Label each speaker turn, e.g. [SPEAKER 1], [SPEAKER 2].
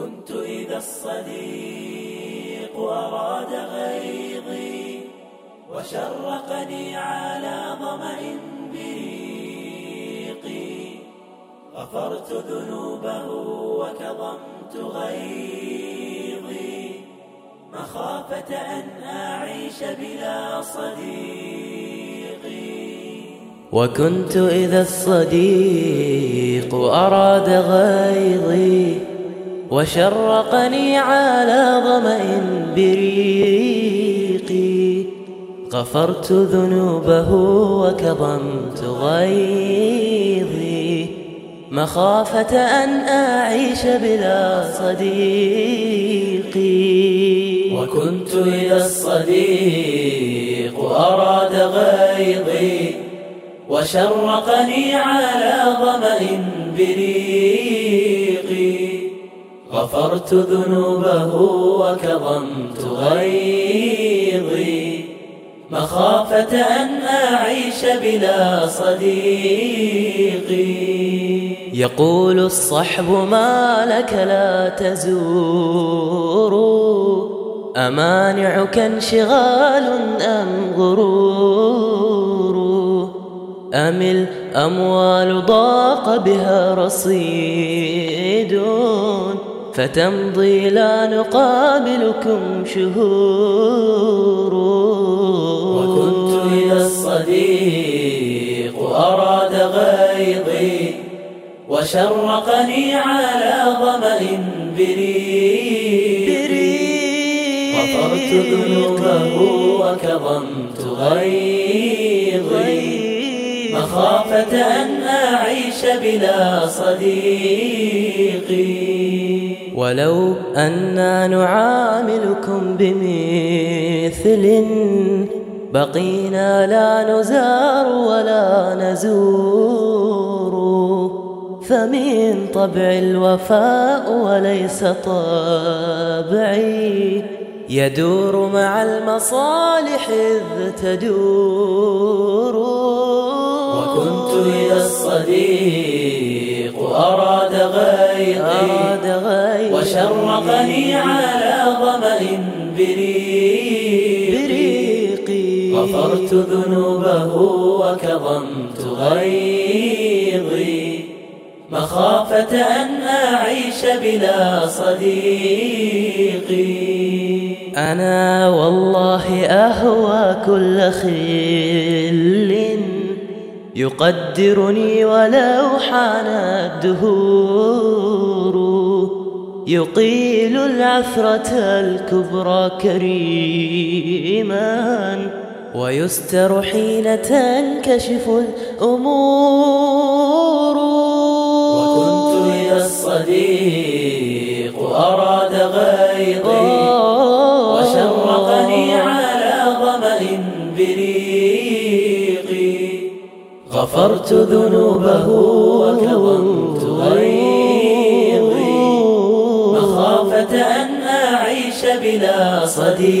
[SPEAKER 1] وكنت إذا الصديق أراد غيظي وشرقني على ظمأ بريقي غفرت ذنوبه وكظمت غيظي. مخافة أن أعيش بلا صديقي
[SPEAKER 2] وكنت إذا الصديق أراد غيظي. وشرقني على ظمأ بريقي غفرت ذنوبه وكظمت غيظي. مخافة أن أعيش بلا صديقي
[SPEAKER 1] وكنت إذا الصديق أراد غيظي. وشرقني على ظمأ بريقي غفرت ذنوبه وكظمت غيظي. مخافة أن أعيش بلا صديقي.
[SPEAKER 2] يقول الصحب ما لك لا تزور؟ أمانعك انشغال أم غرور؟ أم الأموال ضاق بها رصيد؟ فتمضي لا نقابلكم شهور.
[SPEAKER 1] وكنت إذا الصديق أراد غيظي وشرقني على ظمأ بريقي غفرت ذنوبه وكظمت غيظي. مخافة أن أعيش بلا صديقي.
[SPEAKER 2] ولو أنا نعاملكم بمثل بقينا لا نزار ولا نزور. فمن طبع الوفاء وليس طبعي. يدور مع المصالح إذ تدور.
[SPEAKER 1] إذا الصديق أراد غيظي وشرقني على ظمأ بريقي. غفرت ذنوبه وكظمت غيظي. مخافة أن أعيش بلا صديقي.
[SPEAKER 2] أنا والله أهوى كل خل يقدرني ولو حان الدهور. يقيل العثرة الكبرى كريما ويستر حين تنكشف الأمور.
[SPEAKER 1] وكنت إذا الصديق أراد غيظي وشرقني على ظمأ بريقي غفرت ذنوبه وكظمت غيظي. مخافة أن أعيش بلا صديقي.